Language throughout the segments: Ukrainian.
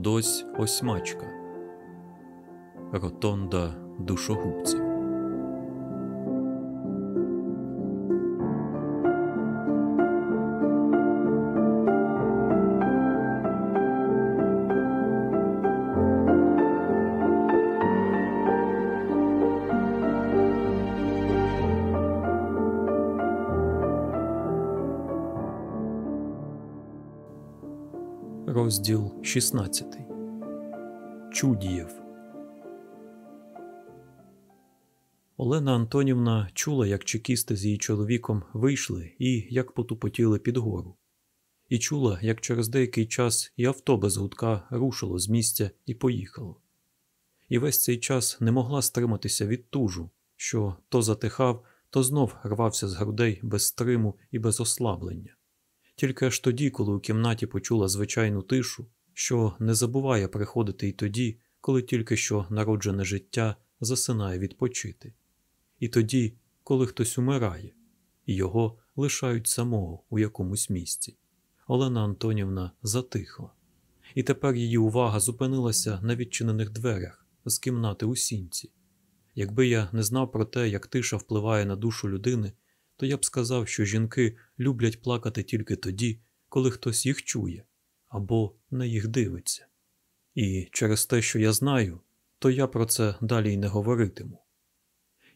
Одось осьмачка. Ротонда душогубців. Розділ 16 Чудієв Олена Антонівна чула, як чекісти з її чоловіком вийшли і як потупотіли під гору. І чула, як через деякий час і авто без гудка рушило з місця і поїхало. І весь цей час не могла стриматися від тужу, що то затихав, то знов рвався з грудей без стриму і без ослаблення. Тільки аж тоді, коли у кімнаті почула звичайну тишу, що не забуває приходити й тоді, коли тільки що народжене життя засинає відпочити, і тоді, коли хтось умирає, і його лишають самого у якомусь місці. Олена Антонівна затихла, і тепер її увага зупинилася на відчинених дверях з кімнати у сінці. Якби я не знав про те, як тиша впливає на душу людини, то я б сказав, що жінки люблять плакати тільки тоді, коли хтось їх чує або на їх дивиться. І через те, що я знаю, то я про це далі й не говоритиму.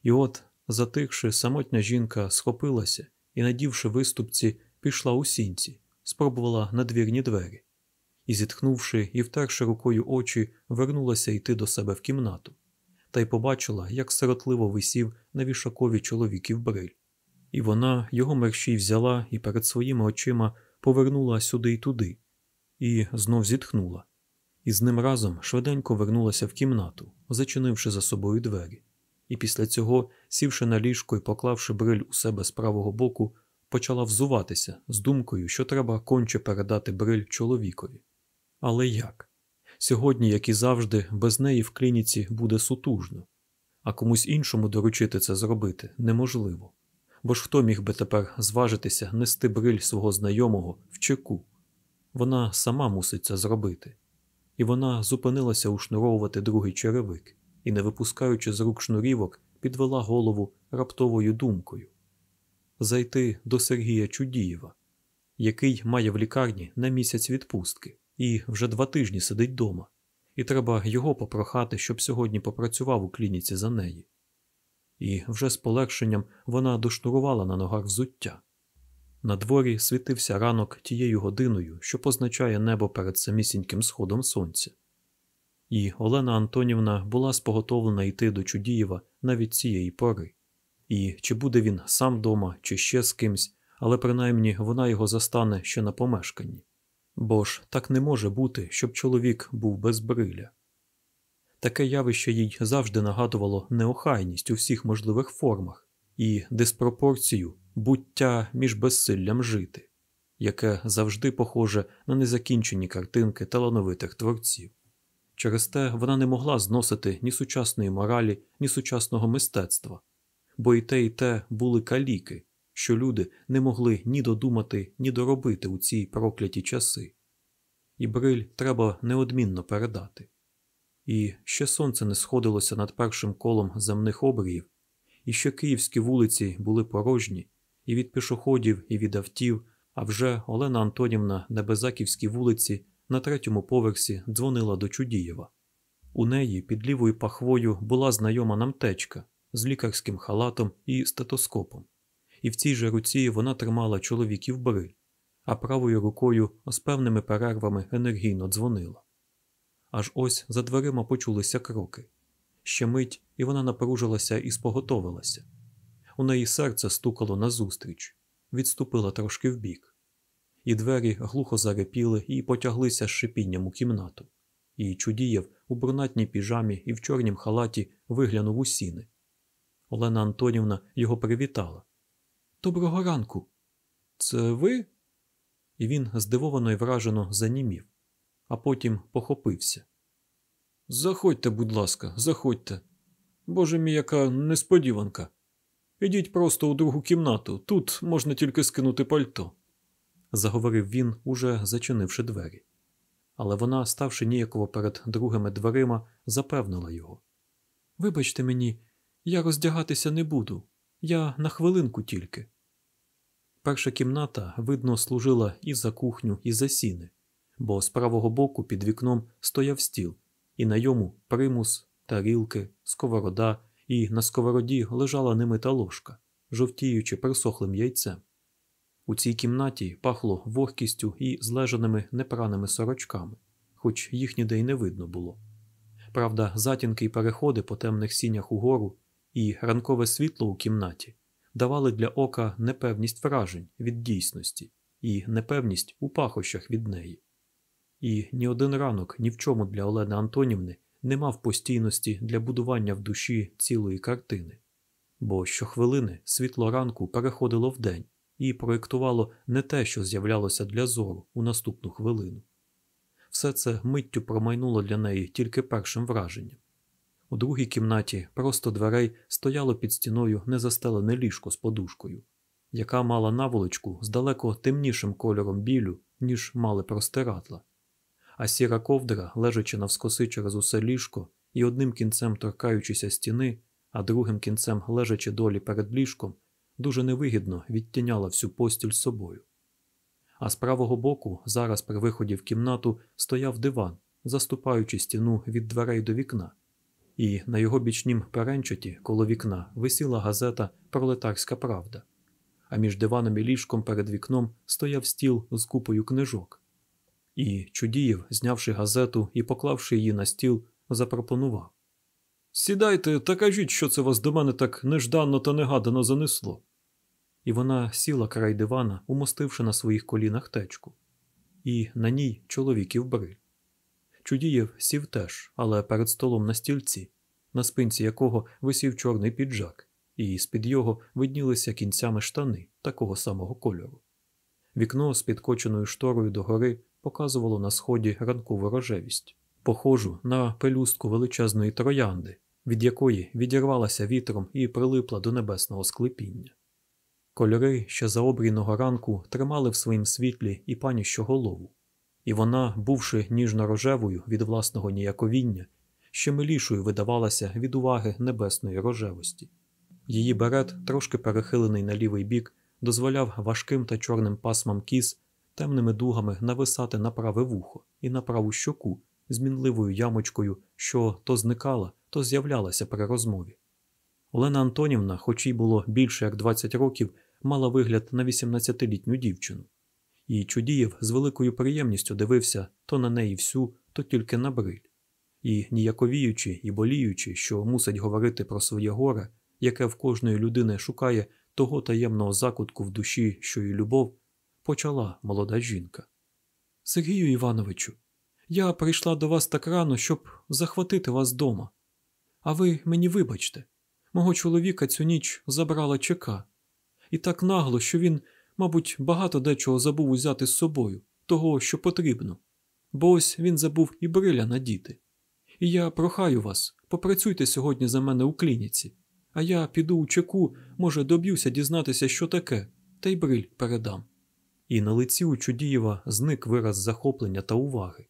І от, затихши, самотня жінка схопилася і, надівши виступці, пішла у сінці, спробувала надвірні двері і, зітхнувши і втерши рукою очі, вернулася йти до себе в кімнату, та й побачила, як сиротливо висів на вішакові чоловіків бриль. І вона його мерщій взяла і перед своїми очима повернула сюди й туди, і знов зітхнула, і з ним разом швиденько вернулася в кімнату, зачинивши за собою двері, і після цього, сівши на ліжко і поклавши бриль у себе з правого боку, почала взуватися з думкою, що треба конче передати бриль чоловікові. Але як? Сьогодні, як і завжди, без неї в клініці буде сутужно, а комусь іншому доручити це зробити неможливо. Бо ж хто міг би тепер зважитися нести бриль свого знайомого в чеку? Вона сама мусить це зробити. І вона зупинилася ушнуровувати другий черевик і, не випускаючи з рук шнурівок, підвела голову раптовою думкою зайти до Сергія Чудієва, який має в лікарні на місяць відпустки і вже два тижні сидить дома, і треба його попрохати, щоб сьогодні попрацював у клініці за неї і вже з полегшенням вона дошнурувала на ногах взуття. На дворі світився ранок тією годиною, що позначає небо перед самісіньким сходом сонця. І Олена Антонівна була споготовлена йти до Чудієва навіть цієї пори. І чи буде він сам дома, чи ще з кимсь, але принаймні вона його застане ще на помешканні. Бо ж так не може бути, щоб чоловік був без бриля. Таке явище їй завжди нагадувало неохайність у всіх можливих формах і диспропорцію буття між безсиллям жити, яке завжди похоже на незакінчені картинки талановитих творців. Через те вона не могла зносити ні сучасної моралі, ні сучасного мистецтва, бо і те, і те були каліки, що люди не могли ні додумати, ні доробити у ці прокляті часи. І бриль треба неодмінно передати. І ще сонце не сходилося над першим колом земних обріїв, і ще київські вулиці були порожні, і від пішоходів, і від автів, а вже Олена Антонівна на Безаківській вулиці на третьому поверсі дзвонила до Чудієва. У неї під лівою пахвою була знайома нам течка з лікарським халатом і стетоскопом, і в цій же руці вона тримала чоловіків бриль, а правою рукою з певними перервами енергійно дзвонила. Аж ось за дверима почулися кроки. Ще мить, і вона напружилася і споготовилася. У неї серце стукало назустріч, відступила трошки вбік. І двері глухо зарепіли і потяглися з шипінням у кімнату. І Чудієв у брунатній піжамі і в чорнім халаті виглянув у сіни. Олена Антонівна його привітала. Доброго ранку. Це ви? І він здивовано і вражено занімів а потім похопився. Заходьте, будь ласка, заходьте. Боже мій, яка несподіванка. Ідіть просто у другу кімнату, тут можна тільки скинути пальто, заговорив він, уже зачинивши двері. але вона, ставши ніяково перед другими дверима, запевнила його. Вибачте мені, я роздягатися не буду. Я на хвилинку тільки. Перша кімната, видно, служила і за кухню, і за сіни, бо з правого боку під вікном стояв стіл, і на йому примус, тарілки, сковорода, і на сковороді лежала немита ложка, жовтіючи присохлим яйцем. У цій кімнаті пахло вогкістю і злежаними непраними сорочками, хоч їх ніде й не видно було. Правда, затінки й переходи по темних сінях угору і ранкове світло у кімнаті давали для ока непевність вражень від дійсності і непевність у пахощах від неї. І ні один ранок ні в чому для Олени Антонівни не мав постійності для будування в душі цілої картини, бо щохвилини світло ранку переходило в день і проєктувало не те, що з'являлося для зору у наступну хвилину. Все це миттю промайнуло для неї тільки першим враженням. У другій кімнаті просто дверей стояло під стіною незастелене ліжко з подушкою, яка мала наволочку з далеко темнішим кольором білю, ніж мали простирадла. А сіра ковдра, лежачи навскоси через усе ліжко і одним кінцем торкаючися стіни, а другим кінцем лежачи долі перед ліжком, дуже невигідно відтіняла всю постіль з собою. А з правого боку, зараз при виході в кімнату, стояв диван, заступаючи стіну від дверей до вікна, і на його бічнім перенчаті коло вікна висіла газета Пролетарська правда, а між диваном і ліжком перед вікном стояв стіл з купою книжок. І Чудієв, знявши газету і поклавши її на стіл, запропонував Сідайте та кажіть, що це вас до мене так нежданно та негадано занесло. І вона сіла край дивана, умостивши на своїх колінах течку, і на ній чоловіків бриль. Чудієв сів теж, але перед столом на стільці, на спинці якого висів чорний піджак, і з-під його виднілися кінцями штани такого самого кольору. Вікно з підкоченою шторою догори показувало на сході ранкову рожевість, похожу на пелюстку величезної троянди, від якої відірвалася вітром і прилипла до небесного склепіння. Кольори ще заобрійного ранку тримали в своїм світлі і паніщу голову, і вона, бувши ніжно-рожевою від власного ніяковіння, ще милішою видавалася від уваги небесної рожевості. Її берет, трошки перехилений на лівий бік, дозволяв важким та чорним пасмам кіз темними дугами нависати на праве вухо і на праву щоку з мінливою ямочкою, що то зникала, то з'являлася при розмові. Олена Антонівна, хоч їй було більше як 20 років, мала вигляд на 18-літню дівчину, і Чудієв з великою приємністю дивився то на неї всю, то тільки на бриль. І ніяковіючи і боліючи, що мусить говорити про своє горе, яке в кожної людини шукає того таємного закутку в душі, що й любов, почала молода жінка. Сергію Івановичу, я прийшла до вас так рано, щоб захватити вас дома. А ви мені вибачте, мого чоловіка цю ніч забрала чека, і так нагло, що він, мабуть, багато дечого забув узяти з собою, того, що потрібно, бо ось він забув і бриля надіти. І я прохаю вас, попрацюйте сьогодні за мене у клініці, а я піду у чеку, може, доб'юся дізнатися, що таке, та й бриль передам. І на лиці у Чудієва зник вираз захоплення та уваги,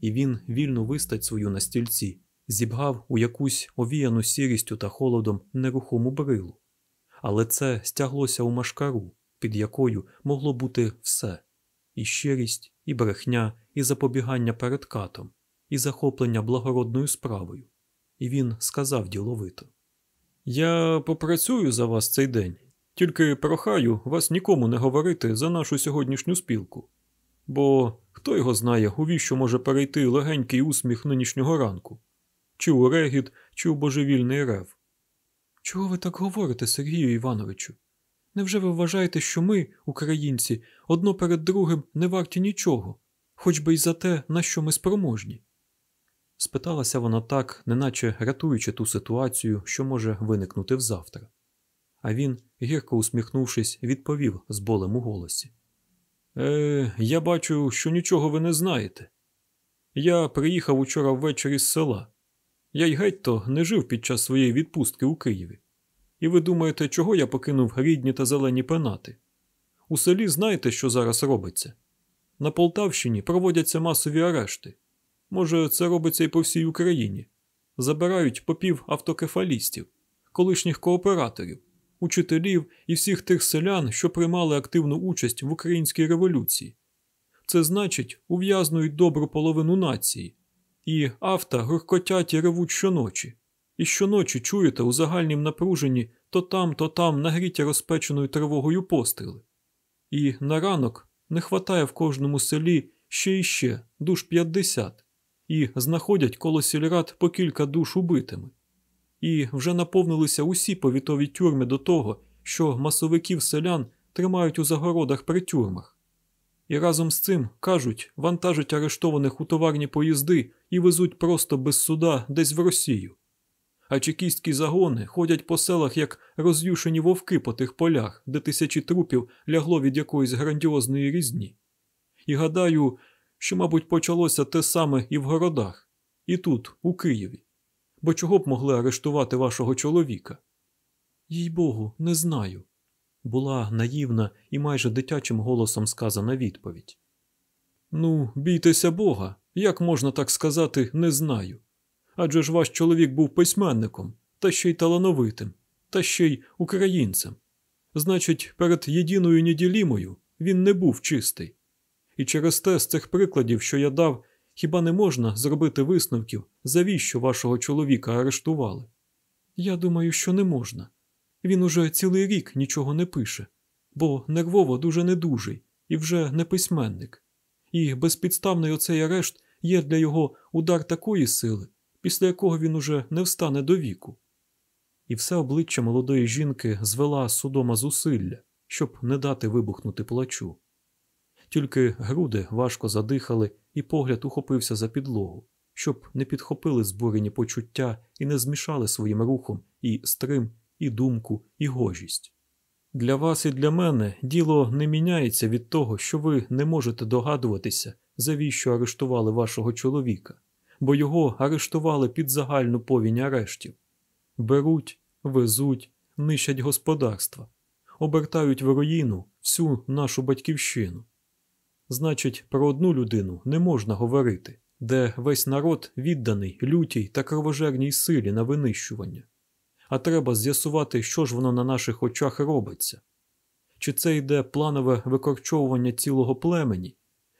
і він вільно вистать свою на стільці, зібгав у якусь овіяну сірістю та холодом нерухому брилу. Але це стяглося у машкару, під якою могло бути все і щирість, і брехня, і запобігання перед катом, і захоплення благородною справою. І він сказав діловито: Я попрацюю за вас цей день, тільки прохаю вас нікому не говорити за нашу сьогоднішню спілку. Бо хто його знає, у віщо може перейти легенький усміх нинішнього ранку, чи у регіт, чи у божевільний рев. Чого ви так говорите, Сергію Івановичу? Невже ви вважаєте, що ми, українці, одно перед другим не варті нічого, хоч би й за те, на що ми спроможні? Спиталася вона так, неначе рятуючи ту ситуацію, що може виникнути взавтра. А він, гірко усміхнувшись, відповів з болем у голосі. Е, я бачу, що нічого ви не знаєте. Я приїхав учора ввечері з села. Я й геть то не жив під час своєї відпустки у Києві. І ви думаєте, чого я покинув рідні та зелені пенати? У селі знаєте, що зараз робиться? на Полтавщині проводяться масові арешти. Може, це робиться і по всій Україні. Забирають попів автокефалістів, колишніх кооператорів, учителів і всіх тих селян, що приймали активну участь в українській революції. Це значить, ув'язнують добру половину нації, і авто гуркотять і ревуть щоночі. І щоночі чуєте у загальнім напруженні то там, то там нагріті розпеченою тривогою постріли. І на ранок не хватає в кожному селі ще і ще душ 50, і знаходять коло сільрад по кілька душ убитими. І вже наповнилися усі повітові тюрми до того, що масовиків селян тримають у загородах при тюрмах. І разом з цим кажуть, вантажать арештованих у товарні поїзди і везуть просто без суда десь в Росію. А чекістські загони ходять по селах як роз'юшені вовки по тих полях, де тисячі трупів лягло від якоїсь грандіозної різні. І гадаю, що, мабуть, почалося те саме і в городах, і тут, у Києві. Бо чого б могли арештувати вашого чоловіка? Їй богу, не знаю. Була наївна і майже дитячим голосом сказана відповідь. Ну, бійтеся Бога, як можна так сказати, не знаю. Адже ж ваш чоловік був письменником, та ще й талановитим, та ще й українцем. Значить, перед єдиною неділімою він не був чистий. І через те з цих прикладів, що я дав, хіба не можна зробити висновків, завіщо вашого чоловіка арештували? Я думаю, що не можна. Він уже цілий рік нічого не пише, бо нервово дуже недужий і вже не письменник. І безпідставний оцей арешт є для його удар такої сили, після якого він уже не встане до віку. І все обличчя молодої жінки звела судома зусилля, щоб не дати вибухнути плачу. Тільки груди важко задихали, і погляд ухопився за підлогу, щоб не підхопили збурені почуття і не змішали своїм рухом і стрим, і думку, і гожість. Для вас і для мене діло не міняється від того, що ви не можете догадуватися, завіщо арештували вашого чоловіка, бо його арештували під загальну повінь арештів. Беруть, везуть, нищать господарства, обертають в руїну всю нашу батьківщину. Значить, про одну людину не можна говорити, де весь народ відданий лютій та кровожерній силі на винищування. А треба з'ясувати, що ж воно на наших очах робиться. Чи це йде планове викорчовування цілого племені,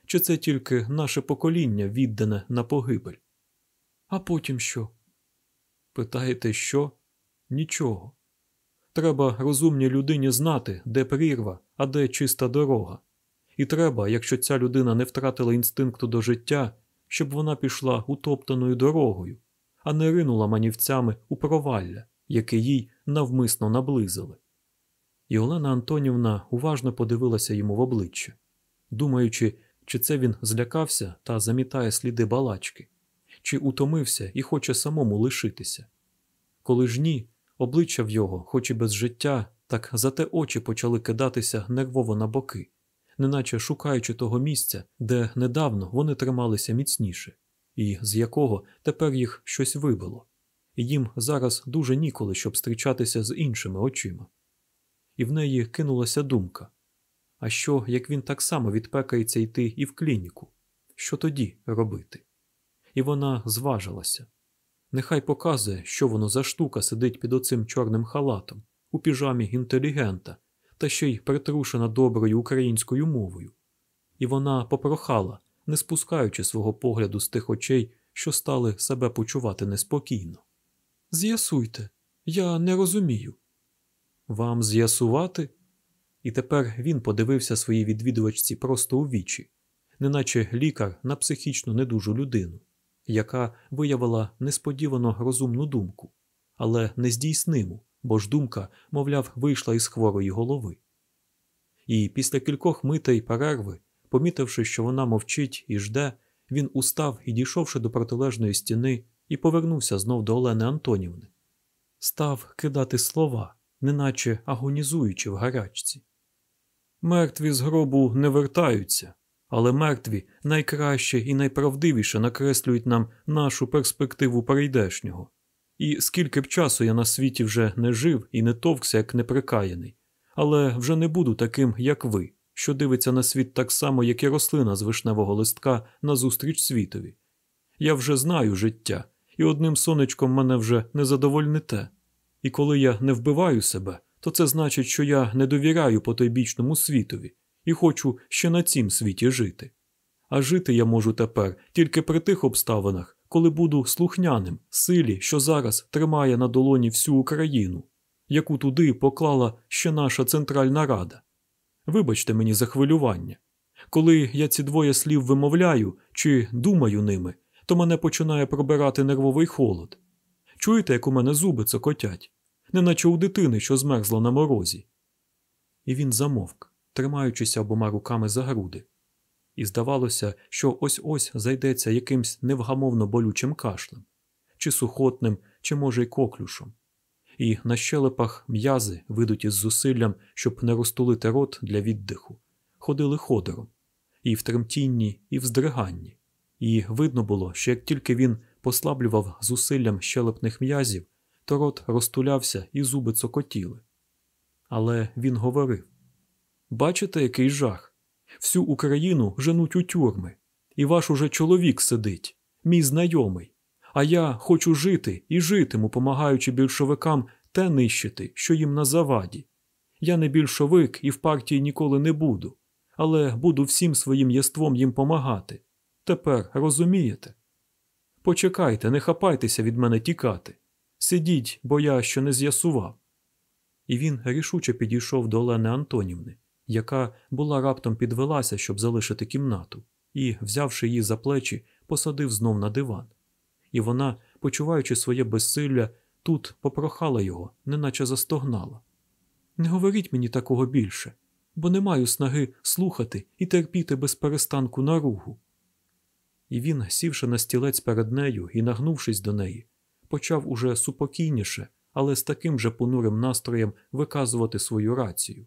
чи це тільки наше покоління віддане на погибель? А потім що? Питаєте, що? Нічого. Треба розумній людині знати, де прірва, а де чиста дорога. І треба, якщо ця людина не втратила інстинкту до життя, щоб вона пішла утоптаною дорогою, а не ринула манівцями у провалля, яке їй навмисно наблизили. І Олена Антонівна уважно подивилася йому в обличчя, думаючи, чи це він злякався та замітає сліди балачки, чи утомився і хоче самому лишитися. Коли ж ні, обличчя в його, хоч і без життя, так зате очі почали кидатися нервово на боки неначе шукаючи того місця, де недавно вони трималися міцніше, і з якого тепер їх щось вибило, їм зараз дуже ніколи, щоб зустрічатися з іншими очима. І в неї кинулася думка а що, як він так само відпекається йти і в клініку? Що тоді робити? І вона зважилася. Нехай показує, що воно за штука сидить під оцим чорним халатом у піжамі інтелігента, та ще й притрушена доброю українською мовою, і вона попрохала, не спускаючи свого погляду з тих очей, що стали себе почувати неспокійно. З'ясуйте, я не розумію. Вам з'ясувати? І тепер він подивився своїй відвідувачці просто у вічі, неначе лікар на психічно недужу людину, яка виявила несподівано розумну думку, але нездійсниму, бо ж думка, мовляв, вийшла із хворої голови. І після кількох митей перерви, помітивши, що вона мовчить і жде, він устав і, дійшовши до протилежної стіни, і повернувся знов до Олени Антонівни. Став кидати слова, неначе агонізуючи в гарячці. Мертві з гробу не вертаються, але мертві найкраще і найправдивіше накреслюють нам нашу перспективу прийдешнього. І скільки б часу я на світі вже не жив і не товкся, як неприкаяний, але вже не буду таким, як ви, що дивиться на світ так само, як і рослина з вишневого листка назустріч світові. Я вже знаю життя, і одним сонечком мене вже не задовольните. І коли я не вбиваю себе, то це значить, що я не довіряю потойбічному світові і хочу ще на цім світі жити. А жити я можу тепер тільки при тих обставинах, коли буду слухняним, силі, що зараз тримає на долоні всю Україну, яку туди поклала ще наша Центральна Рада. Вибачте мені за хвилювання. Коли я ці двоє слів вимовляю чи думаю ними, то мене починає пробирати нервовий холод. Чуєте, як у мене зуби цокотять, неначе у дитини, що змерзла на морозі. І він замовк, тримаючися обома руками за груди. І здавалося, що ось ось зайдеться якимсь невгамовно болючим кашлем, чи сухотним, чи, може, й коклюшом. І на щелепах м'язи, видуті з зусиллям, щоб не розтулити рот для віддиху, ходили ходором, і в тремтінні, і в здриганні. І видно було, що як тільки він послаблював зусиллям щелепних м'язів, то рот розтулявся і зуби цокотіли. Але він говорив Бачите, який жах? Всю Україну женуть у тюрми, і ваш уже чоловік сидить, мій знайомий. А я хочу жити і житиму, помагаючи більшовикам те нищити, що їм на заваді. Я не більшовик і в партії ніколи не буду, але буду всім своїм єством їм помагати. Тепер розумієте? Почекайте, не хапайтеся від мене тікати. Сидіть, бо я ще не з'ясував. І він рішуче підійшов до Олени Антонівни, яка була раптом підвелася, щоб залишити кімнату, і, взявши її за плечі, посадив знов на диван. І вона, почуваючи своє безсилля, тут попрохала його, неначе застогнала. Не говоріть мені такого більше, бо не маю снаги слухати і терпіти без перестанку наругу. І він, сівши на стілець перед нею і нагнувшись до неї, почав уже супокійніше, але з таким же понурим настроєм виказувати свою рацію.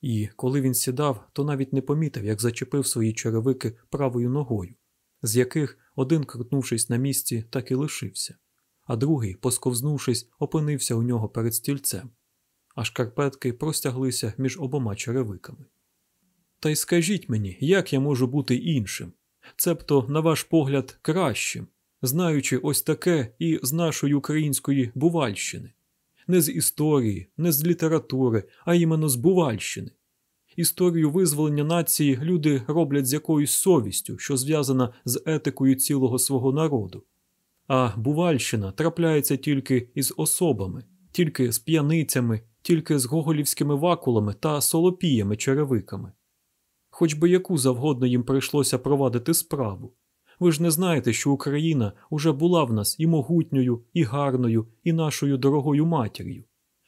І коли він сідав, то навіть не помітив, як зачепив свої черевики правою ногою, з яких один, крутнувшись на місці, так і лишився, а другий, посковзнувшись, опинився у нього перед стільцем, а шкарпетки простяглися між обома черевиками. Та й скажіть мені, як я можу бути іншим, цебто, на ваш погляд, кращим, знаючи ось таке і з нашої української Бувальщини, не з історії, не з літератури, а іменно з Бувальщини. Історію визволення нації люди роблять з якоюсь совістю, що зв'язана з етикою цілого свого народу. А Бувальщина трапляється тільки із особами, тільки з п'яницями, тільки з гоголівськими вакулами та солопіями черевиками. Хоч би яку завгодно їм прийшлося провадити справу. Ви ж не знаєте, що Україна уже була в нас і могутньою, і гарною, і нашою дорогою матір'ю.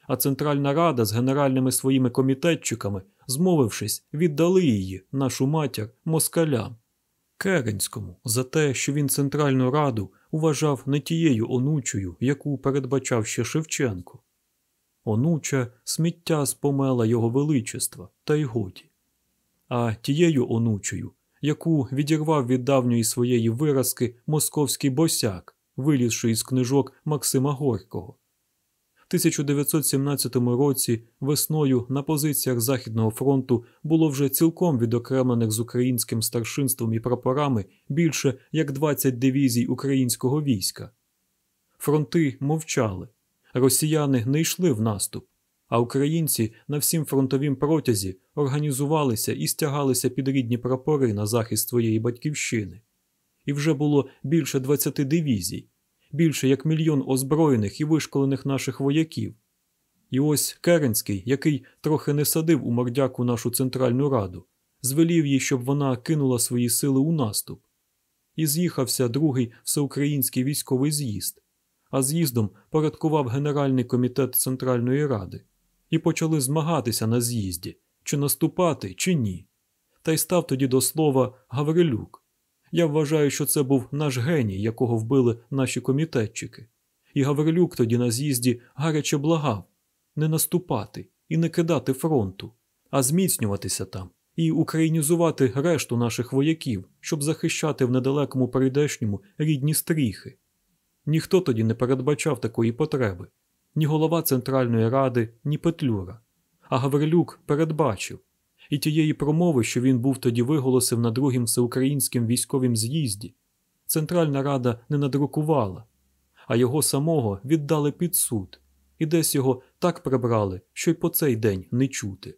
А Центральна Рада з генеральними своїми комітетчиками, змовившись, віддали її, нашу матір, москалям. Керенському за те, що він Центральну Раду вважав не тією онучою, яку передбачав ще Шевченко. Онуча сміття спомела його величества, та й годі. А тією онучою, яку відірвав від давньої своєї виразки московський босяк, вилізши із книжок Максима Горького. В 1917 році весною на позиціях Західного фронту було вже цілком відокремлених з українським старшинством і прапорами більше як 20 дивізій українського війська. Фронти мовчали, росіяни не йшли в наступ, а українці на всім фронтовім протязі організувалися і стягалися під рідні прапори на захист своєї батьківщини. І вже було більше 20 дивізій, більше як мільйон озброєних і вишколених наших вояків. І ось Керенський, який трохи не садив у мордяку нашу Центральну Раду, звелів їй, щоб вона кинула свої сили у наступ. І з'їхався другий всеукраїнський військовий з'їзд, а з'їздом порядкував Генеральний комітет Центральної Ради і почали змагатися на з'їзді, чи наступати, чи ні. Та й став тоді до слова Гаврилюк. Я вважаю, що це був наш геній, якого вбили наші комітетчики. І Гаврилюк тоді на з'їзді гаряче благав не наступати і не кидати фронту, а зміцнюватися там і українізувати решту наших вояків, щоб захищати в недалекому прийдешньому рідні стріхи. Ніхто тоді не передбачав такої потреби ні голова Центральної Ради, ні Петлюра. А Гаврилюк передбачив і тієї промови, що він був тоді виголосив на другім всеукраїнським військовім з'їзді, Центральна Рада не надрукувала, а його самого віддали під суд, і десь його так прибрали, що й по цей день не чути.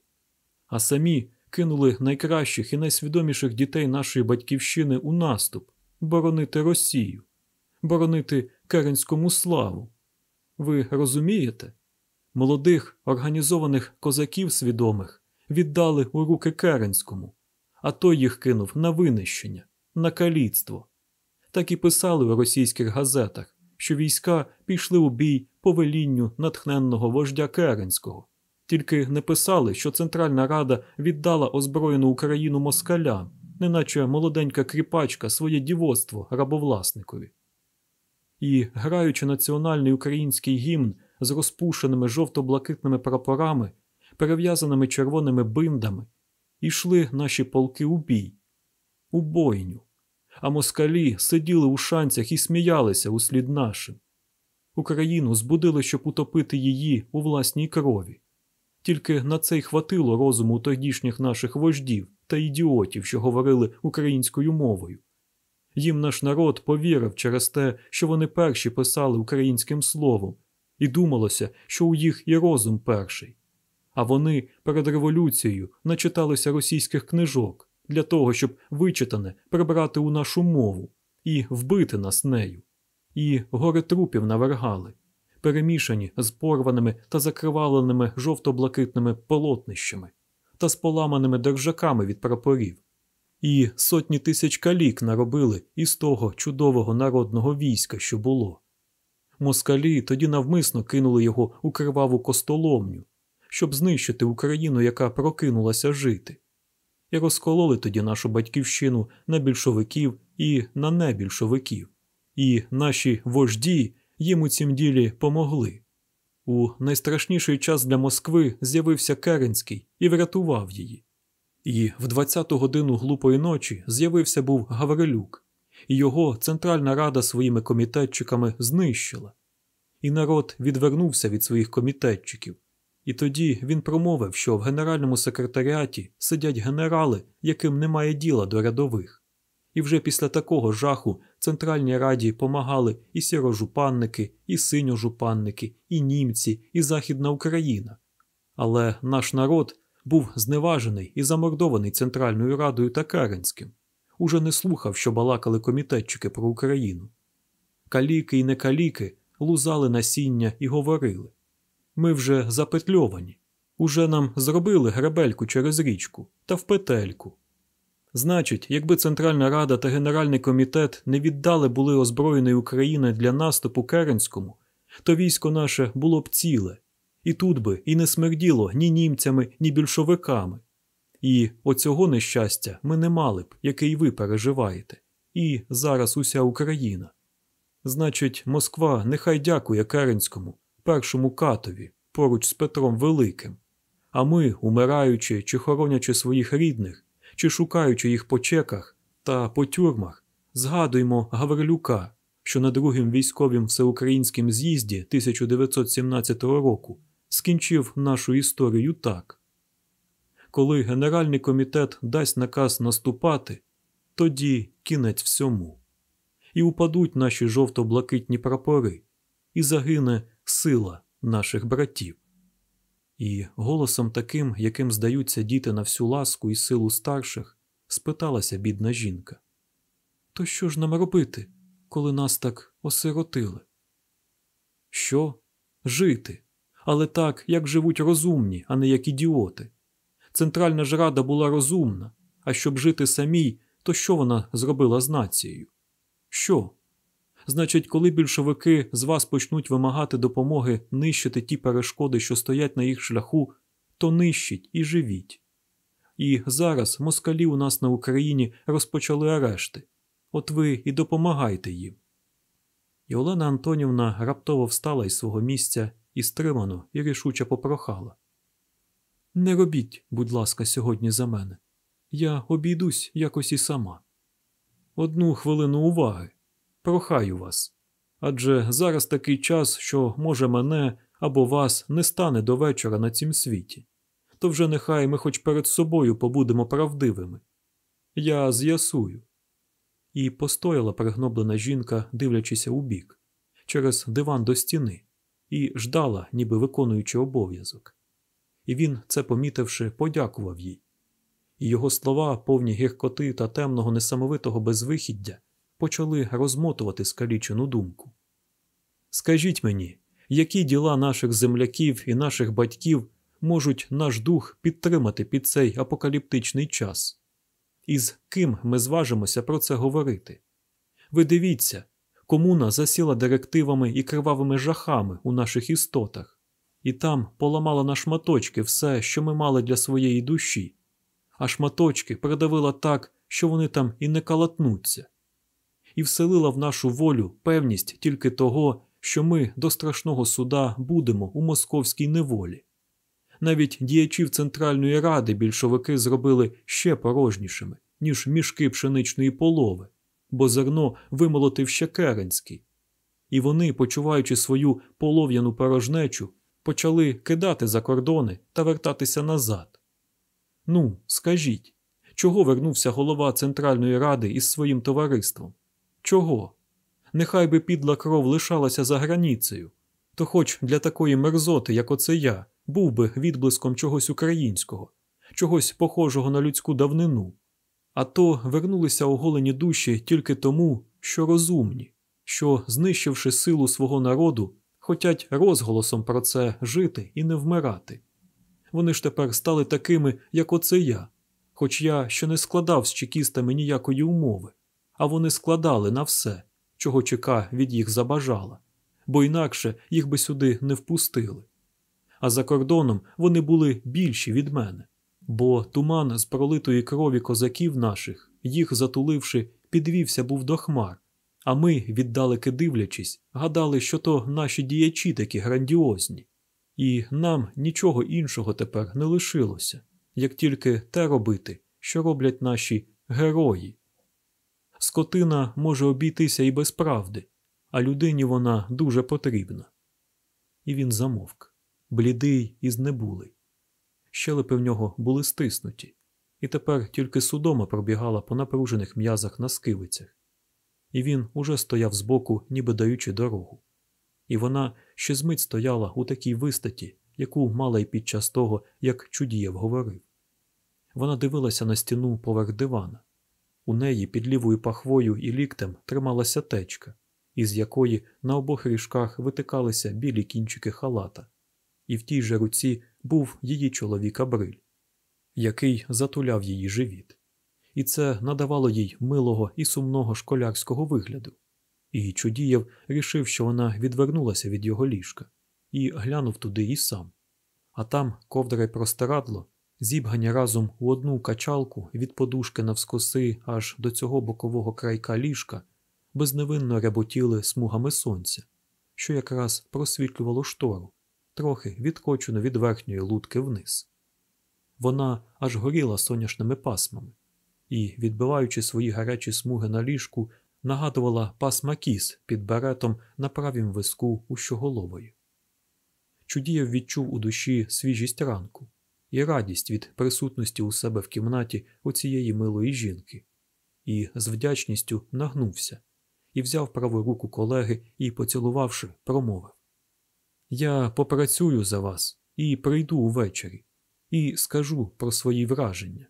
А самі кинули найкращих і найсвідоміших дітей нашої батьківщини у наступ боронити Росію, боронити Керенському славу. Ви розумієте? Молодих організованих козаків свідомих віддали у руки Керенському, а той їх кинув на винищення, на каліцтво. Так і писали у російських газетах, що війська пішли у бій по велінню натхненного вождя Керенського, тільки не писали, що Центральна Рада віддала озброєну Україну москалям, неначе молоденька кріпачка своє дівоцтво рабовласникові. І, граючи національний український гімн з розпушеними жовто-блакитними прапорами, перев'язаними червоними биндами, йшли наші полки у бій, у бойню, а москалі сиділи у шанцях і сміялися услід нашим. Україну збудили, щоб утопити її у власній крові. Тільки на це й хватило розуму тодішніх наших вождів та ідіотів, що говорили українською мовою. Їм наш народ повірив через те, що вони перші писали українським словом, і думалося, що у їх і розум перший. А вони перед революцією начиталися російських книжок для того, щоб вичитане прибрати у нашу мову і вбити нас нею, і гори трупів навергали, перемішані з порваними та закривавленими жовто-блакитними полотнищами та з поламаними держаками від прапорів. І сотні тисяч калік наробили із того чудового народного війська, що було. Москалі тоді навмисно кинули його у криваву костоломню, щоб знищити Україну, яка прокинулася жити, і розкололи тоді нашу батьківщину на більшовиків і на небільшовиків, і наші вожді їм у цім ділі помогли. У найстрашніший час для Москви з'явився Керенський і врятував її. І в 20-ту годину глупої ночі з'явився був Гаврилюк, і його Центральна Рада своїми комітетчиками знищила. І народ відвернувся від своїх комітетчиків. І тоді він промовив, що в генеральному секретаріаті сидять генерали, яким немає діла до рядових. І вже після такого жаху Центральній Раді помагали і сірожупанники, і синьожупанники, і німці, і Західна Україна. Але наш народ був зневажений і замордований Центральною Радою та Керенським, уже не слухав, що балакали комітетчики про Україну. Каліки і некаліки лузали насіння і говорили ми вже запетльовані, уже нам зробили гребельку через річку та в петельку. Значить, якби Центральна Рада та Генеральний комітет не віддали були озброєної України для наступу Керенському, то військо наше було б ціле, і тут би і не смерділо ні німцями, ні більшовиками. І оцього нещастя ми не мали б, яке й ви переживаєте, і зараз уся Україна. Значить, Москва нехай дякує Керенському, першому катові, поруч з Петром Великим. А ми, умираючи чи хоронячи своїх рідних, чи шукаючи їх по чеках та по тюрмах, згадуємо Гаврилюка, що на другим військовім всеукраїнським з'їзді 1917 року скінчив нашу історію так. Коли Генеральний комітет дасть наказ наступати, тоді кінець всьому. І упадуть наші жовто-блакитні прапори, і загине сила наших братів. І голосом таким, яким здаються діти на всю ласку і силу старших, спиталася бідна жінка. То що ж нам робити, коли нас так осиротили? Що? Жити, але так, як живуть розумні, а не як ідіоти. Центральна ж рада була розумна, а щоб жити самій, то що вона зробила з нацією? Що? Значить, коли більшовики з вас почнуть вимагати допомоги нищити ті перешкоди, що стоять на їх шляху, то нищіть і живіть. І зараз москалі у нас на Україні розпочали арешти. От ви і допомагайте їм. І Олена Антонівна раптово встала із свого місця і стримано і рішуче попрохала. Не робіть, будь ласка, сьогодні за мене. Я обійдусь якось і сама. Одну хвилину уваги. Прохаю вас. Адже зараз такий час, що, може, мене або вас не стане до вечора на цім світі. то вже нехай ми хоч перед собою побудемо правдивими. Я з'ясую. І постояла пригноблена жінка, дивлячися у бік, через диван до стіни, і ждала, ніби виконуючи обов'язок. І він, це помітивши, подякував їй. І його слова, повні гіркоти та темного несамовитого безвихіддя, почали розмотувати скалічену думку. Скажіть мені, які діла наших земляків і наших батьків можуть наш дух підтримати під цей апокаліптичний час? І з ким ми зважимося про це говорити? Ви дивіться, комуна засіла директивами і кривавими жахами у наших істотах, і там поламала на шматочки все, що ми мали для своєї душі, а шматочки придавила так, що вони там і не калатнуться, і вселила в нашу волю певність тільки того, що ми до страшного суда будемо у московській неволі. Навіть діячів Центральної Ради більшовики зробили ще порожнішими, ніж мішки пшеничної полови, бо зерно вимолотив ще Керенський. І вони, почуваючи свою полов'яну порожнечу, почали кидати за кордони та вертатися назад. Ну, скажіть, чого вернувся голова Центральної Ради із своїм товариством? Чого? Нехай би підла кров лишалася за границею, то хоч для такої мерзоти, як оце я, був би відблиском чогось українського, чогось похожого на людську давнину, а то вернулися оголені душі тільки тому, що розумні, що, знищивши силу свого народу, хотять розголосом про це жити і не вмирати. Вони ж тепер стали такими, як оце я, хоч я ще не складав з чекістами ніякої умови, а вони складали на все, чого ЧК від їх забажала, бо інакше їх би сюди не впустили. А за кордоном вони були більші від мене, бо туман з пролитої крові козаків наших, їх затуливши, підвівся був до хмар, а ми, віддалеки дивлячись, гадали, що то наші діячі такі грандіозні, і нам нічого іншого тепер не лишилося, як тільки те робити, що роблять наші герої. Скотина може обійтися і без правди, а людині вона дуже потрібна. І він замовк, блідий і знебулий. Щелепи в нього були стиснуті, і тепер тільки судома пробігала по напружених м'язах на скивицях, і він уже стояв збоку, ніби даючи дорогу. І вона ще змить стояла у такій вистаті, яку мала й під час того, як Чудієв говорив. Вона дивилася на стіну поверх дивана. У неї під лівою пахвою і ліктем трималася течка, із якої на обох ріжках витикалися білі кінчики халата, і в тій же руці був її чоловік бриль, який затуляв її живіт, і це надавало їй милого і сумного школярського вигляду. І Чудієв рішив, що вона відвернулася від його ліжка, і глянув туди і сам. А там ковдра й простирадло, зібгані разом у одну качалку від подушки навскоси аж до цього бокового крайка ліжка, безневинно ряботіли смугами сонця, що якраз просвітлювало штору, трохи відкочено від верхньої лутки вниз. Вона аж горіла соняшними пасмами і, відбиваючи свої гарячі смуги на ліжку, нагадувала пасма кіз під беретом на правім виску у щоголової. Чудієв відчув у душі свіжість ранку і радість від присутності у себе в кімнаті у цієї милої жінки, і з вдячністю нагнувся і взяв праву руку колеги і, поцілувавши, промовив Я попрацюю за вас і прийду увечері, і скажу про свої враження.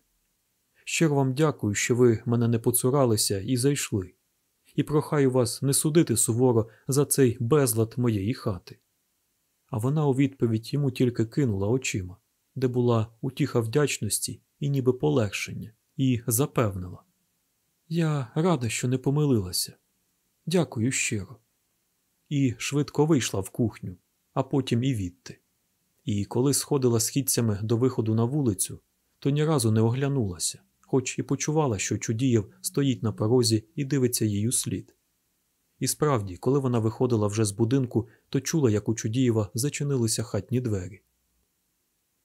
Щиро вам дякую, що ви мене не поцуралися і зайшли, і прохаю вас не судити суворо за цей безлад моєї хати. А вона у відповідь йому тільки кинула очима, де була утіха вдячності і ніби полегшення, і запевнила Я рада, що не помилилася. Дякую щиро. І швидко вийшла в кухню, а потім і відти. І коли сходила східцями до виходу на вулицю, то ні разу не оглянулася, хоч і почувала, що Чудієв стоїть на порозі і дивиться їй у слід. І справді, коли вона виходила вже з будинку, то чула, як у Чудієва зачинилися хатні двері.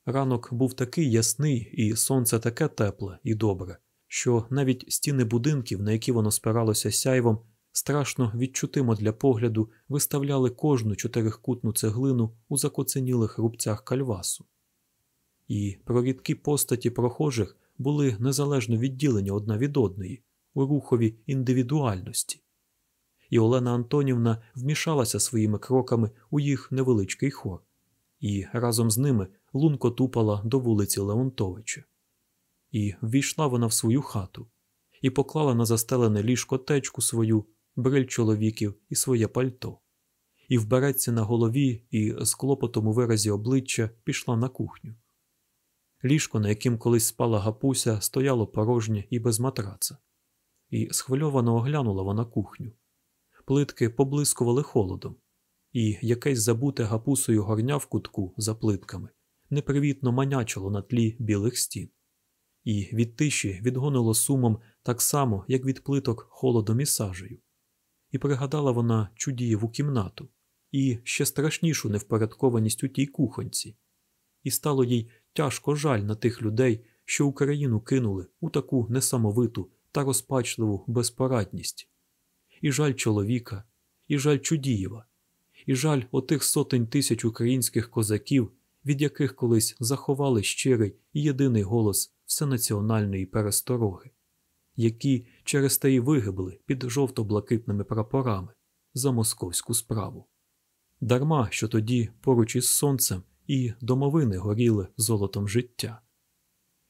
Ранок був такий ясний, і сонце таке тепле і добре, що навіть стіни будинків, на які воно спиралося сяйвом, страшно відчутимо для погляду виставляли кожну чотирикутну цеглину у закоценілих рубцях кальвасу. і прорідкі постаті прохожих були незалежно відділені одна від одної у рухові індивідуальності. І Олена Антонівна вмішалася своїми кроками у їх невеличкий хор, і разом з ними лунко тупала до вулиці Леонтовича. І ввійшла вона в свою хату і поклала на застелене ліжко течку свою, бриль чоловіків і своє пальто, і вбереться на голові і з клопотом у виразі обличчя пішла на кухню. Ліжко, на яким колись спала гапуся, стояло порожнє і без матраца, і схвильовано оглянула вона кухню. Плитки поблискували холодом, і якесь забуте гапусою горня в кутку за плитками непривітно манячило на тлі білих стін, і від тиші відгонило сумом так само, як від плиток холодом і сажею. І пригадала вона чудієву кімнату і ще страшнішу невпорядкованість у тій кухонці, і стало їй тяжко жаль на тих людей, що Україну кинули у таку несамовиту та розпачливу безпорадність, і жаль чоловіка, і жаль Чудієва, і жаль отих сотень тисяч українських козаків, від яких колись заховали щирий і єдиний голос всенаціональної перестороги, які через те й вигибли під жовто-блакитними прапорами за московську справу. Дарма, що тоді поруч із сонцем і домовини горіли золотом життя.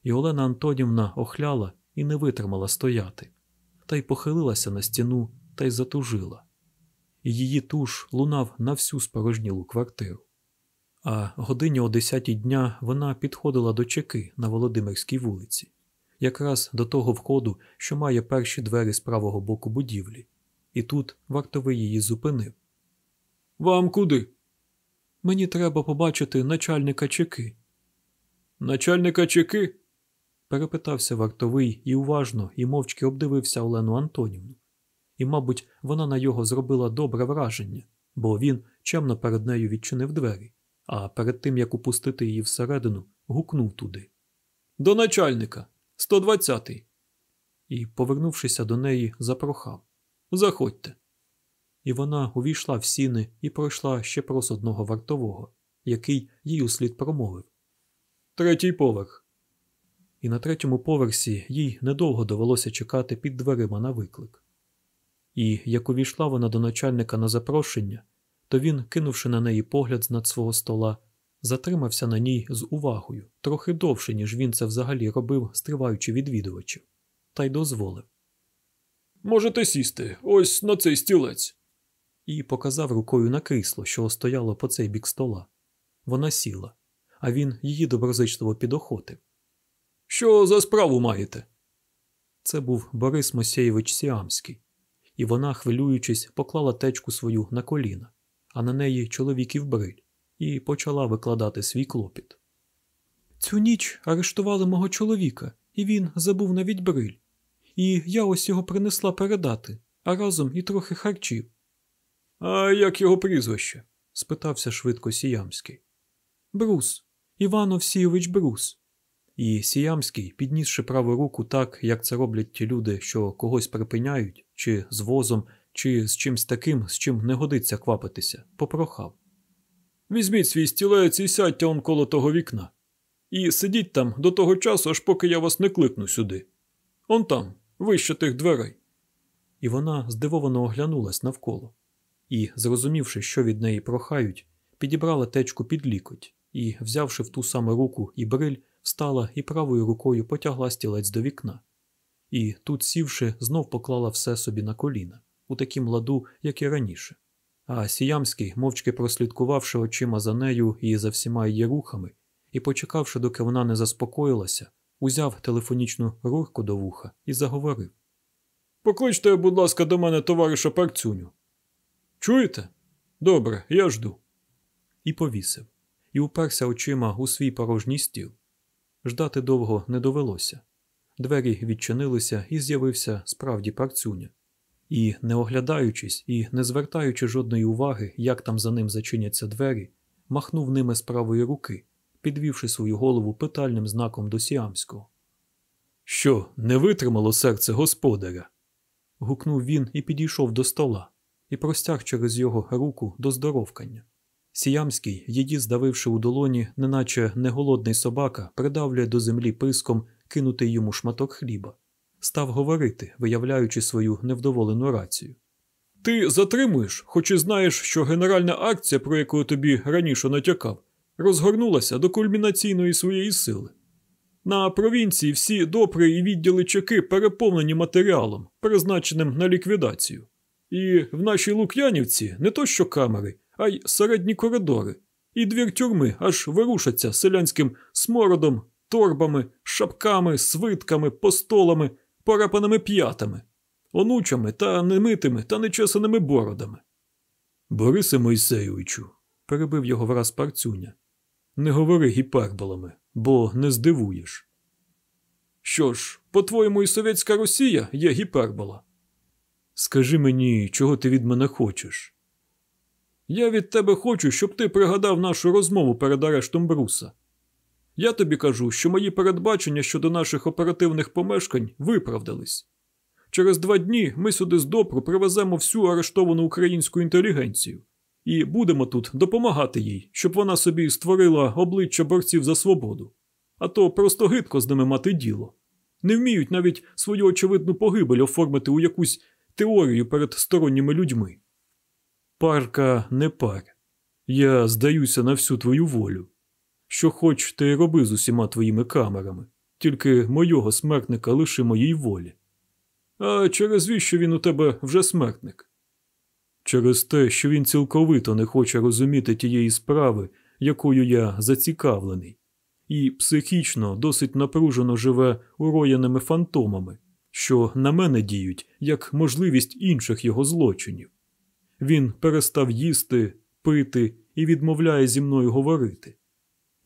І Олена Антонівна охляла і не витримала стояти, та й похилилася на стіну та й затужила. І її туш лунав на всю спорожнілу квартиру. А годині о десятій дня вона підходила до чеки на Володимирській вулиці, якраз до того входу, що має перші двері з правого боку будівлі, і тут вартовий її зупинив. Вам куди? Мені треба побачити начальника чеки. Начальника чеки? перепитався вартовий і уважно і мовчки обдивився Олену Антонівну. І, мабуть, вона на його зробила добре враження, бо він чемно перед нею відчинив двері, а перед тим як упустити її всередину, гукнув туди. До начальника, 120-й. І, повернувшися до неї, запрохав Заходьте і вона увійшла в сіни і пройшла ще прос одного вартового, який їй услід промовив Третій поверх. І на третьому поверсі їй недовго довелося чекати під дверима на виклик. І як увійшла вона до начальника на запрошення, то він, кинувши на неї погляд з над свого стола, затримався на ній з увагою трохи довше, ніж він це взагалі робив, стриваючи відвідувачів, та й дозволив. Можете сісти ось на цей стілець і показав рукою на крісло, що стояло по цей бік стола. Вона сіла, а він її доброзичливо підохотив. Що за справу маєте? Це був Борис Мосєєвич Сіамський, і вона, хвилюючись, поклала течку свою на коліна, а на неї чоловіків бриль, і почала викладати свій клопіт. Цю ніч арештували мого чоловіка, і він забув навіть бриль. І я ось його принесла передати, а разом і трохи харчів. А як його прізвище? спитався швидко Сіямський. Брус, Іван Овсійович Брус. І Сіямський, піднісши праву руку так, як це роблять ті люди, що когось припиняють, чи з возом, чи з чимсь таким, з чим не годиться квапитися, попрохав. Візьміть свій стілець і сядьте он коло того вікна. І сидіть там до того часу, аж поки я вас не кликну сюди. Он там, вище тих дверей. І вона здивовано оглянулась навколо і, зрозумівши, що від неї прохають, підібрала течку під лікоть і, взявши в ту саму руку і бриль, встала і правою рукою потягла стілець до вікна. І тут, сівши, знов поклала все собі на коліна, у такім ладу, як і раніше. А Сіямський, мовчки прослідкувавши очима за нею і за всіма її рухами, і почекавши, доки вона не заспокоїлася, узяв телефонічну рурку до вуха і заговорив Покличте, будь ласка, до мене товариша Парцюню. Чуєте? Добре, я жду. І повісив, і уперся очима у свій порожній стіл. Ждати довго не довелося. Двері відчинилися, і з'явився справді парцюня. І, не оглядаючись і не звертаючи жодної уваги, як там за ним зачиняться двері, махнув ними з правої руки, підвівши свою голову питальним знаком до Сіамського. Що, не витримало серце господаря? гукнув він і підійшов до стола і простяг через його руку до здоровкання. Сіямський, її здавивши у долоні, неначе неголодний собака, придавлює до землі писком кинутий йому шматок хліба, став говорити, виявляючи свою невдоволену рацію. Ти затримуєш, хоч і знаєш, що генеральна акція, про яку тобі раніше натякав, розгорнулася до кульмінаційної своєї сили. На провінції всі допри і відділи чеки переповнені матеріалом, призначеним на ліквідацію. І в нашій Лук'янівці не то що камери, а й середні коридори, і двір тюрми аж вирушаться селянським смородом, торбами, шапками, свитками, постолами, порепаними п'ятами, онучами та немитими та нечесаними бородами. Борисе Мойсеєвичу, перебив його враз парцюня, не говори гіперболами, бо не здивуєш. Що ж, по-твоєму, і совєтська Росія є гіпербола? Скажи мені, чого ти від мене хочеш? Я від тебе хочу, щоб ти пригадав нашу розмову перед арештом Бруса. Я тобі кажу, що мої передбачення щодо наших оперативних помешкань виправдались. Через два дні ми сюди з допру привеземо всю арештовану українську інтелігенцію і будемо тут допомагати їй, щоб вона собі створила обличчя борців за свободу. А то просто гидко з ними мати діло. Не вміють навіть свою очевидну погибель оформити у якусь теорію перед сторонніми людьми. Парка не пар. Я здаюся на всю твою волю. Що хоч ти роби з усіма твоїми камерами, тільки мойого смертника лиши моїй волі. А через віщо він у тебе вже смертник? Через те, що він цілковито не хоче розуміти тієї справи, якою я зацікавлений, і психічно досить напружено живе уроєними фантомами, що на мене діють як можливість інших його злочинів. Він перестав їсти, пити і відмовляє зі мною говорити.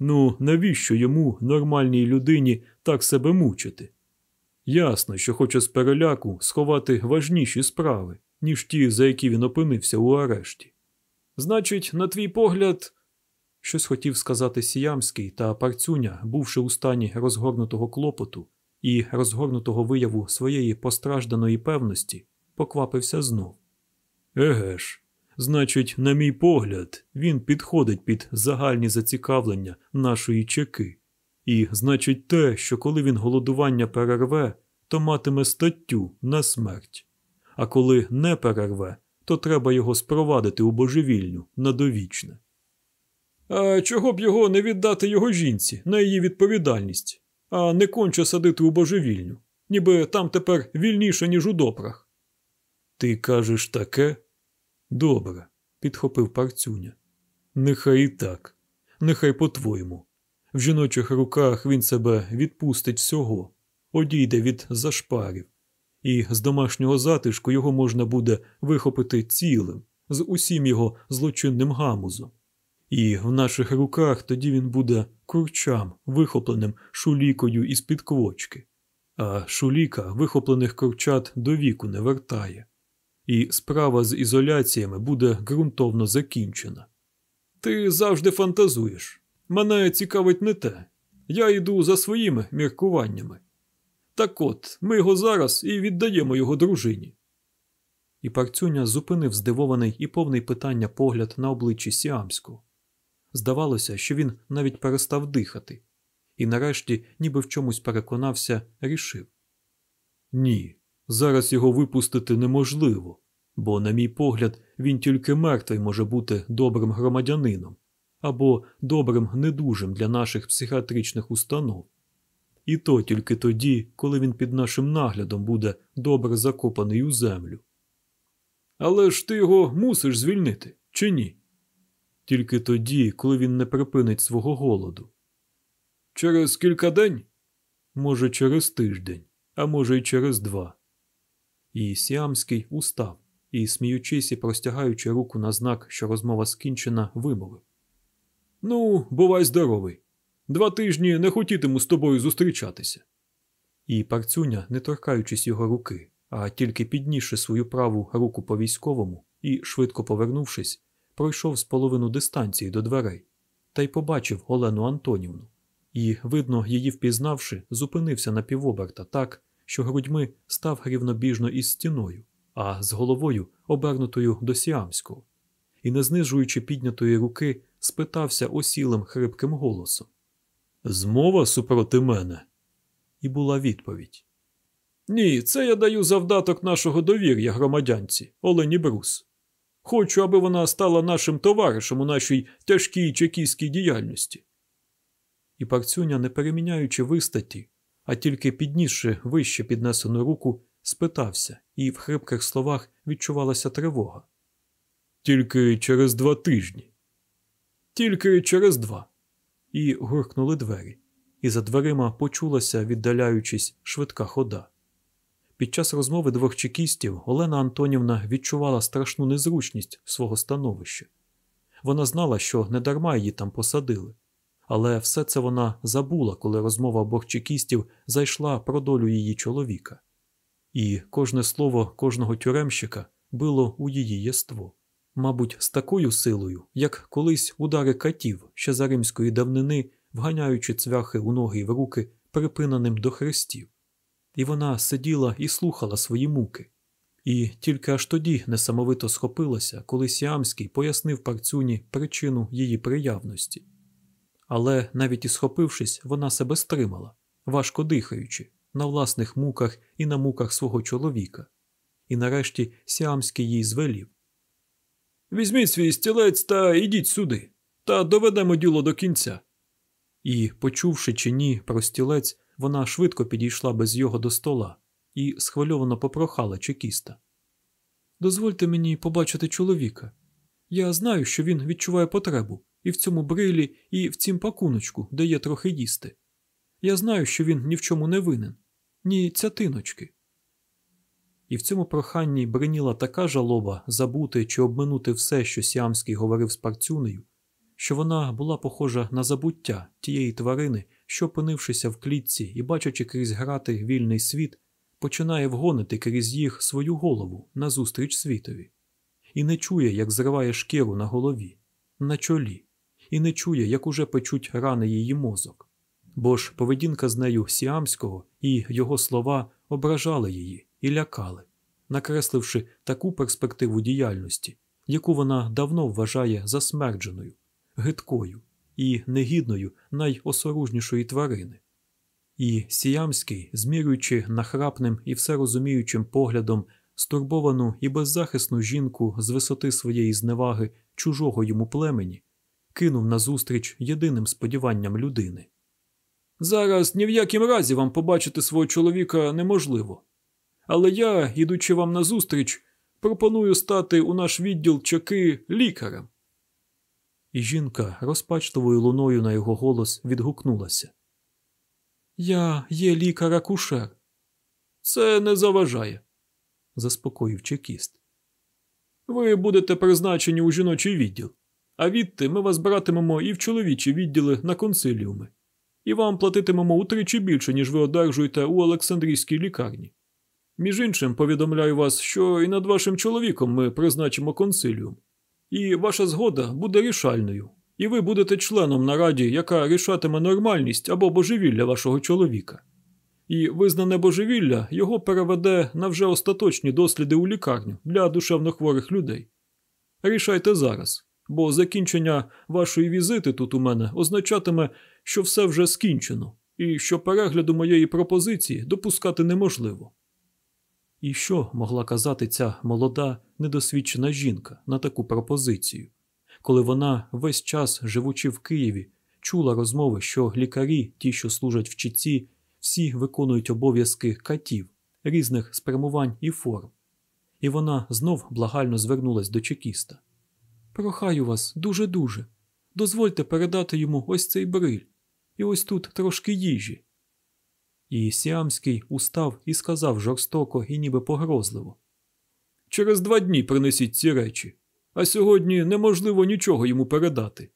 Ну, навіщо йому, нормальній людині, так себе мучити? Ясно, що хоче з переляку сховати важніші справи, ніж ті, за які він опинився у арешті. Значить, на твій погляд, щось хотів сказати Сіямський та парцюня, бувши у стані розгорнутого клопоту і розгорнутого вияву своєї постражданої певності, поквапився знов. Еге ж, значить, на мій погляд, він підходить під загальні зацікавлення нашої чеки. І значить те, що коли він голодування перерве, то матиме статтю на смерть. А коли не перерве, то треба його спровадити у божевільню на довічне. А чого б його не віддати його жінці на її відповідальність, а не конче садити у божевільню, ніби там тепер вільніше, ніж у допрах. Ти кажеш таке? Добре, підхопив парцюня. Нехай і так, нехай по-твоєму. В жіночих руках він себе відпустить всього, одійде від зашпарів, і з домашнього затишку його можна буде вихопити цілим, з усім його злочинним гамузом. І в наших руках тоді він буде курчам, вихопленим шулікою із під квочки, а шуліка вихоплених курчат до віку не вертає, і справа з ізоляціями буде ґрунтовно закінчена. Ти завжди фантазуєш. Мене цікавить не те. Я йду за своїми міркуваннями. Так от, ми його зараз і віддаємо його дружині. І парцюня зупинив здивований і повний питання погляд на обличчі Сіамського. Здавалося, що він навіть перестав дихати, і нарешті, ніби в чомусь переконався, рішив Ні, зараз його випустити неможливо, бо, на мій погляд, він тільки мертвий може бути добрим громадянином або добрим недужим для наших психіатричних установ. І то тільки тоді, коли він під нашим наглядом буде добре закопаний у землю. Але ж ти його мусиш звільнити, чи ні? Тільки тоді, коли він не припинить свого голоду. Через кілька день? Може, через тиждень, а може, й через два. І Сіамський устав і, сміючись і простягаючи руку на знак, що розмова скінчена, вимовив Ну, бувай здоровий. Два тижні не хотітиму з тобою зустрічатися. І парцюня, не торкаючись його руки, а тільки піднісши свою праву руку по військовому і, швидко повернувшись, пройшов з половину дистанції до дверей та й побачив Олену Антонівну. І, видно, її впізнавши, зупинився на півоберта так, що грудьми став рівнобіжно із стіною, а з головою обернутою до Сіамського і, не знижуючи піднятої руки, спитався осілим хрипким голосом Змова супроти мене? І була відповідь. Ні, це я даю завдаток нашого довір'я громадянці Олені Брус. Хочу, аби вона стала нашим товаришем у нашій тяжкій чекійській діяльності. І парцюня, не переміняючи вистаті, а тільки піднісши вище піднесену руку, спитався, і в хрипких словах відчувалася тривога. Тільки через два тижні. Тільки через два. І гуркнули двері, і за дверима почулася, віддаляючись, швидка хода. Під час розмови двох чекістів Олена Антонівна відчувала страшну незручність свого становища. Вона знала, що недарма її там посадили, але все це вона забула, коли розмова обох чекістів зайшла про долю її чоловіка. І кожне слово кожного тюремщика било у її єство, мабуть, з такою силою, як колись удари катів ще за римської давнини, вганяючи цвяхи у ноги й в руки, припиненим до хрестів і вона сиділа і слухала свої муки. І тільки аж тоді несамовито схопилася, коли Сіамський пояснив парцюні причину її приявності. Але навіть і схопившись, вона себе стримала, важко дихаючи, на власних муках і на муках свого чоловіка. І нарешті Сіамський їй звелів Візьміть свій стілець та йдіть сюди, та доведемо діло до кінця. І, почувши чи ні про стілець, вона швидко підійшла без його до стола і схвильовано попрохала чекіста. Дозвольте мені побачити чоловіка. Я знаю, що він відчуває потребу і в цьому брилі, і в цім пакуночку, де є трохи їсти. Я знаю, що він ні в чому не винен, ні цятиночки. І в цьому проханні бриніла така жалоба забути чи обминути все, що Сіамський говорив з парцюнею, що вона була похожа на забуття тієї тварини, що, опинившися в клітці і бачачи крізь грати вільний світ, починає вгонити крізь їх свою голову назустріч світові, і не чує, як зриває шкіру на голові, на чолі, і не чує, як уже печуть рани її мозок. Бо ж поведінка з нею Сіамського і його слова ображали її і лякали, накресливши таку перспективу діяльності, яку вона давно вважає засмердженою, гидкою і негідною найосоружнішої тварини. І Сіямський, змірюючи нахрапним і все розуміючим поглядом стурбовану і беззахисну жінку з висоти своєї зневаги чужого йому племені, кинув назустріч єдиним сподіванням людини. Зараз ні в якім разі вам побачити свого чоловіка неможливо. Але я, ідучи вам назустріч, пропоную стати у наш відділ чаки лікарем і жінка розпачливою луною на його голос відгукнулася. Я є лікар акушер. Це не заважає, заспокоїв чекіст. Ви будете призначені у жіночий відділ, а відти ми вас братимемо і в чоловічі відділи на консиліуми, і вам платитимемо утричі більше, ніж ви одержуєте у Олександрійській лікарні. Між іншим, повідомляю вас, що і над вашим чоловіком ми призначимо консиліум і ваша згода буде рішальною, і ви будете членом нараді, яка рішатиме нормальність або божевілля вашого чоловіка. І визнане божевілля його переведе на вже остаточні досліди у лікарню для душевнохворих людей. Рішайте зараз, бо закінчення вашої візити тут у мене означатиме, що все вже скінчено, і що перегляду моєї пропозиції допускати неможливо. І що могла казати ця молода, недосвідчена жінка на таку пропозицію, коли вона весь час, живучи в Києві, чула розмови, що лікарі, ті, що служать в Чіці, всі виконують обов'язки катів, різних спрямувань і форм. І вона знов благально звернулась до чекіста. Прохаю вас дуже-дуже. Дозвольте передати йому ось цей бриль, і ось тут трошки їжі. І Сіамський устав і сказав жорстоко і ніби погрозливо Через два дні принесіть ці речі, а сьогодні неможливо нічого йому передати.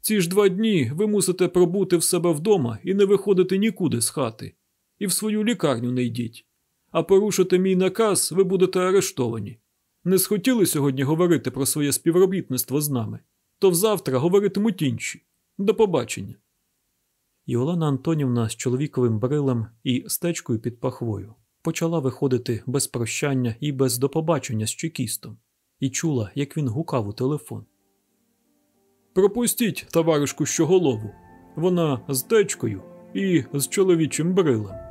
Ці ж два дні ви мусите пробути в себе вдома і не виходити нікуди з хати, і в свою лікарню не йдіть. А порушити мій наказ, ви будете арештовані. Не схотіли сьогодні говорити про своє співробітництво з нами, то взавтра говоритимуть інші. До побачення і Олена Антонівна з чоловіковим брилем і стечкою під пахвою почала виходити без прощання і без допобачення з чекістом, і чула, як він гукав у телефон. Пропустіть, товаришку щоголову. Вона з течкою і з чоловічим брилем.